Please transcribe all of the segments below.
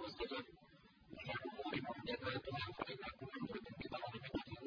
وسلم من الأمور محدثاتها فإن كل محدث بدعة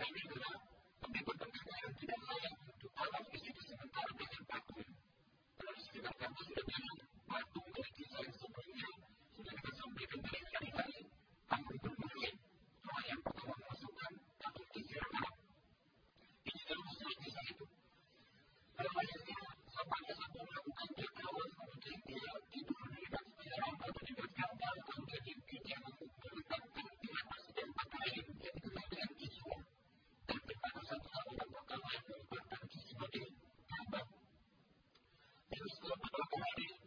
Thank you for that. is the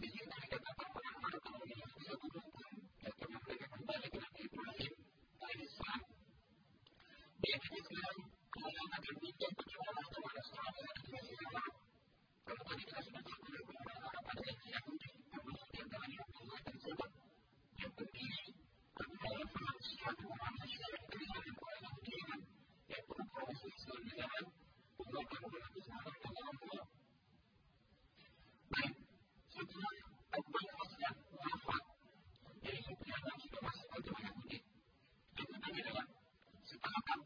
like you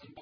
and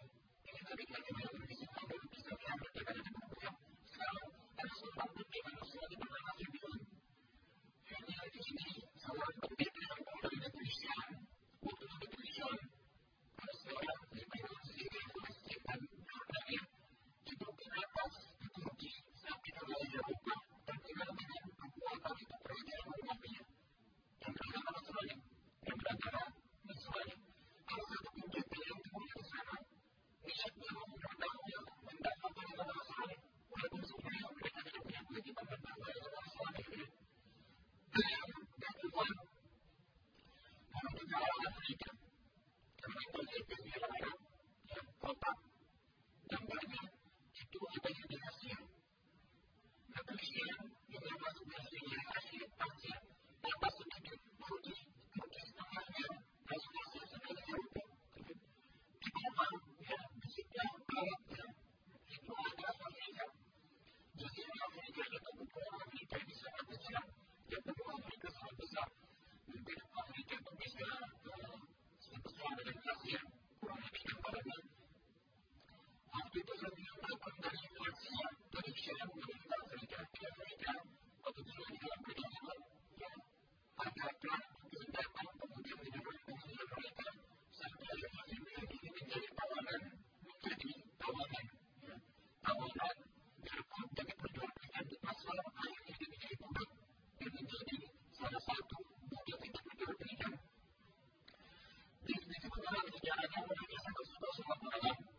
私たちは。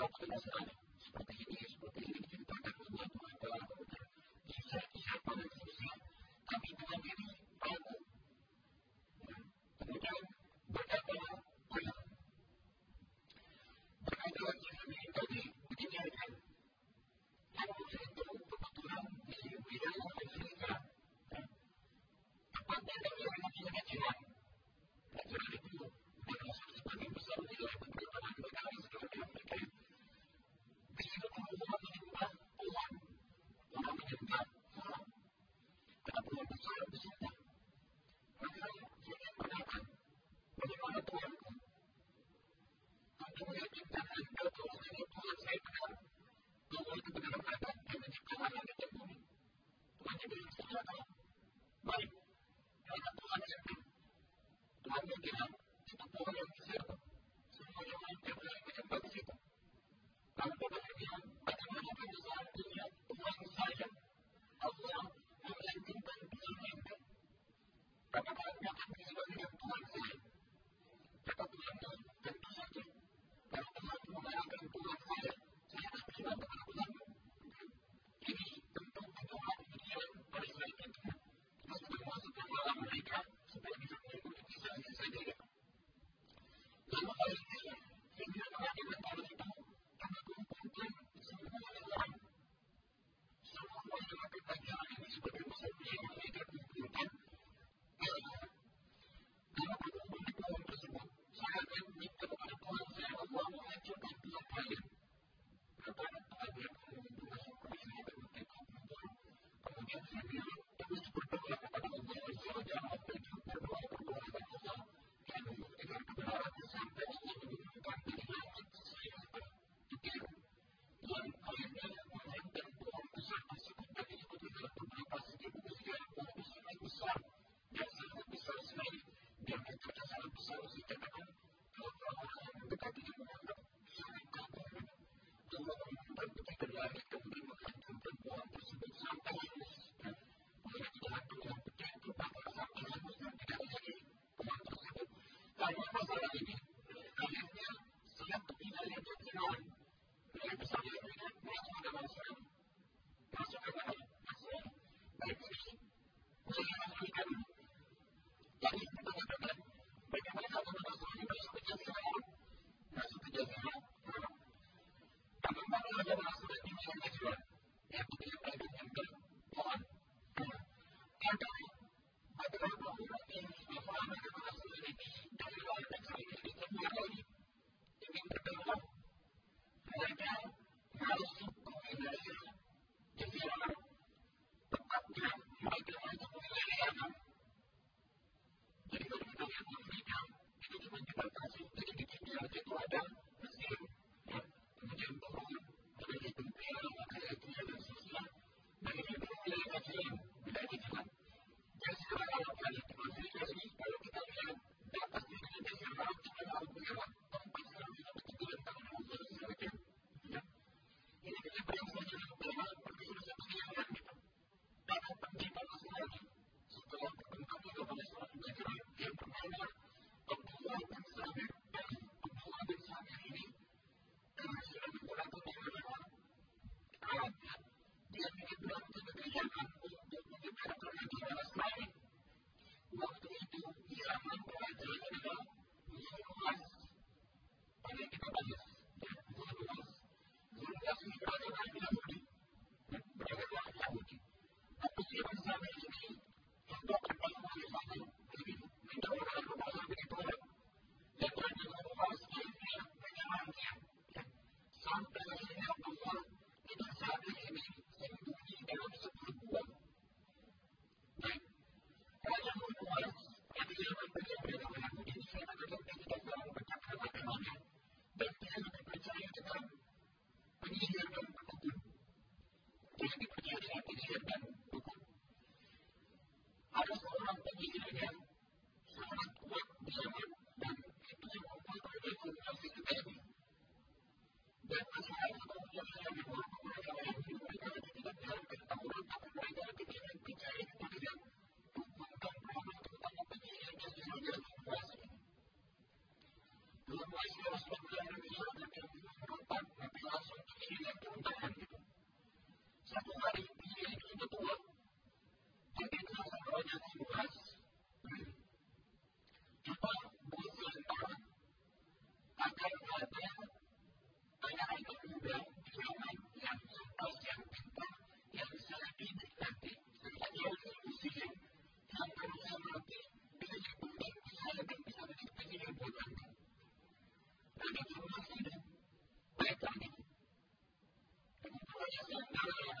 Pero además, al proteger y desproteger, impacta ಮಾತಾಡಬೇಕು Gracias.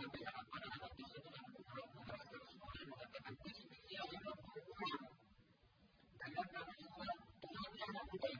Thank you.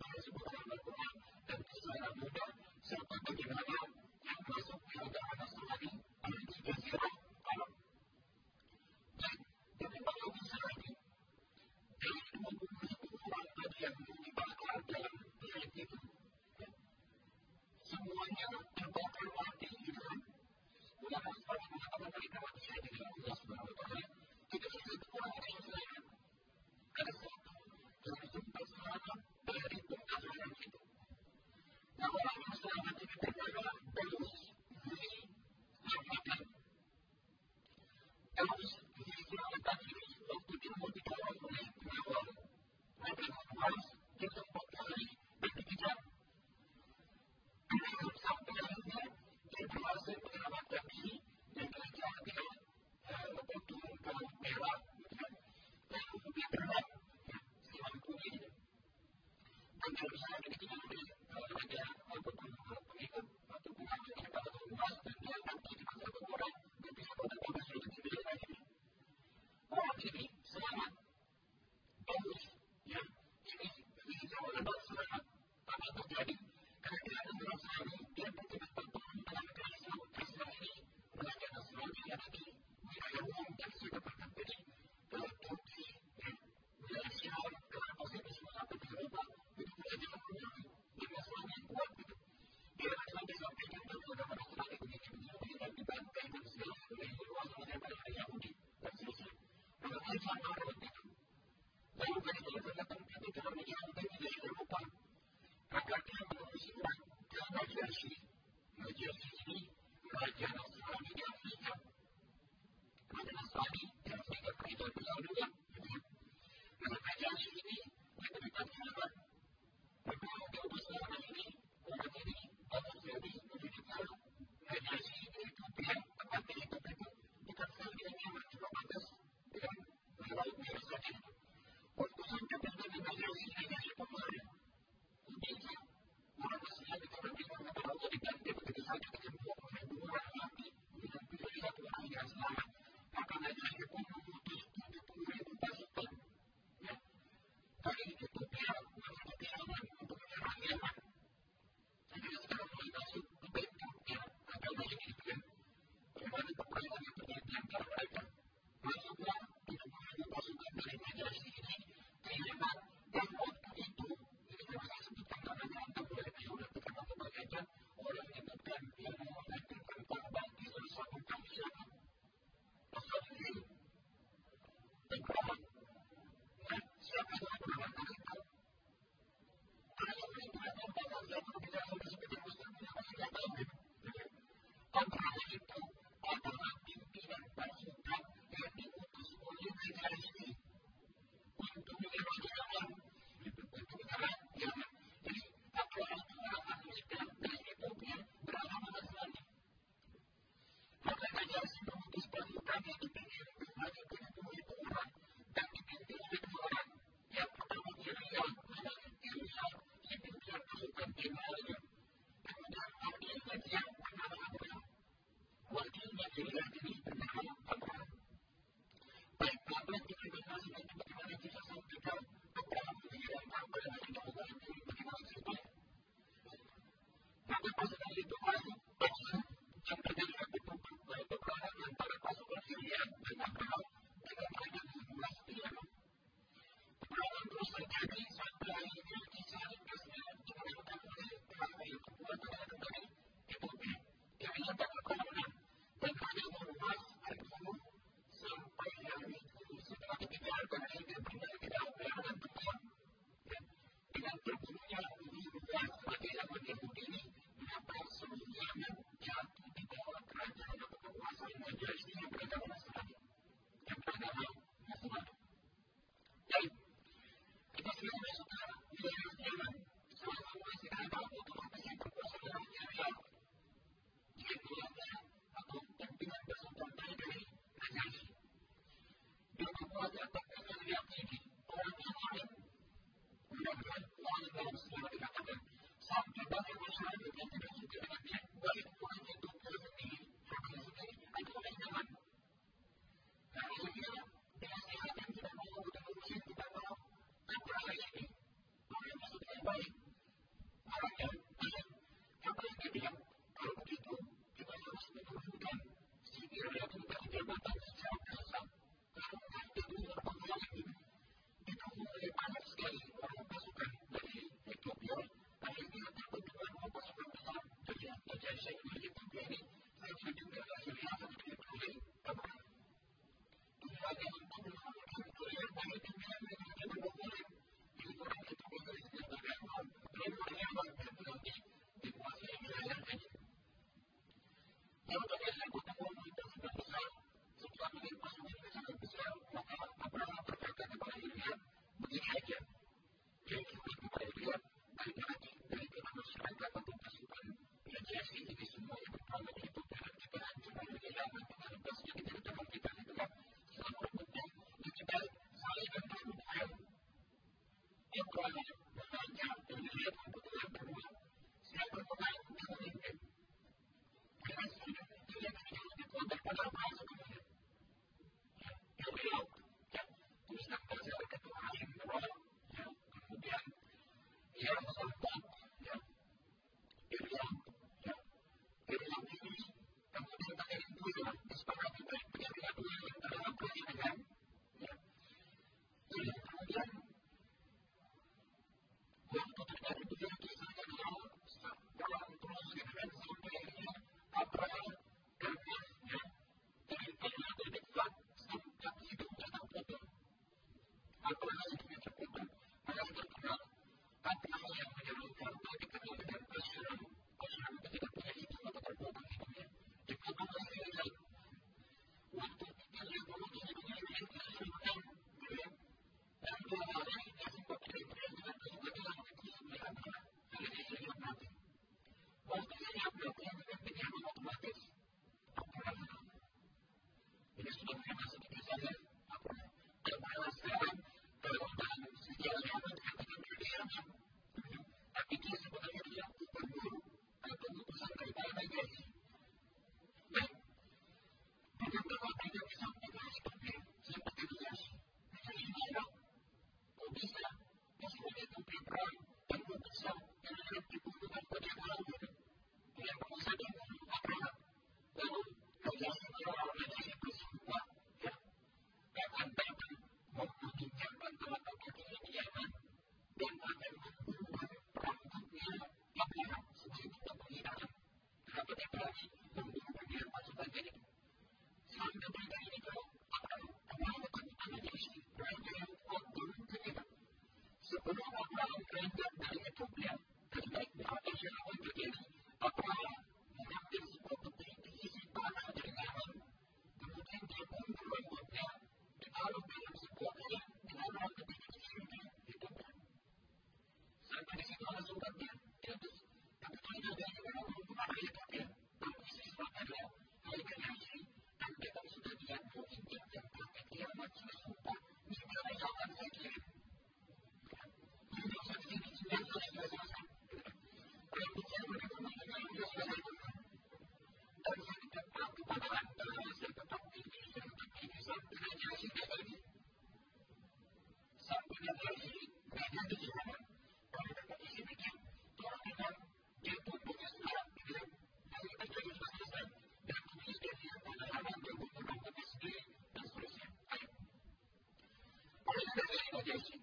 transportation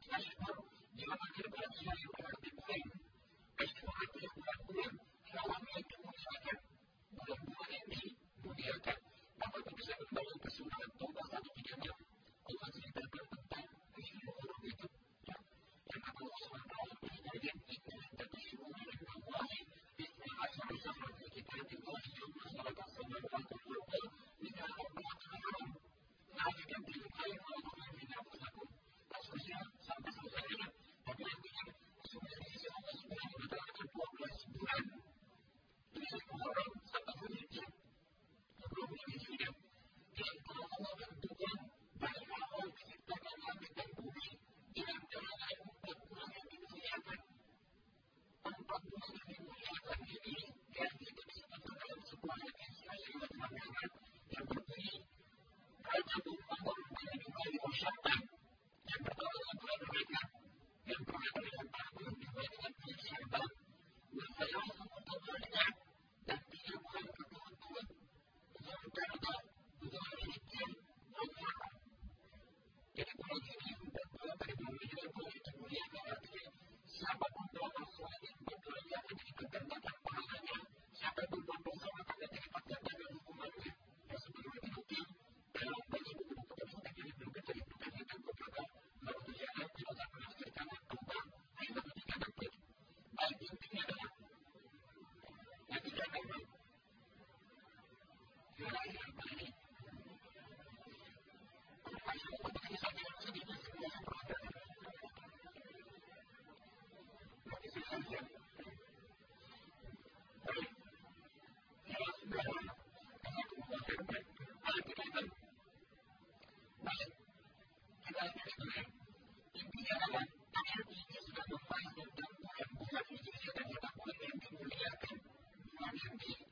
きた人を言わなければいけない This is a development in India and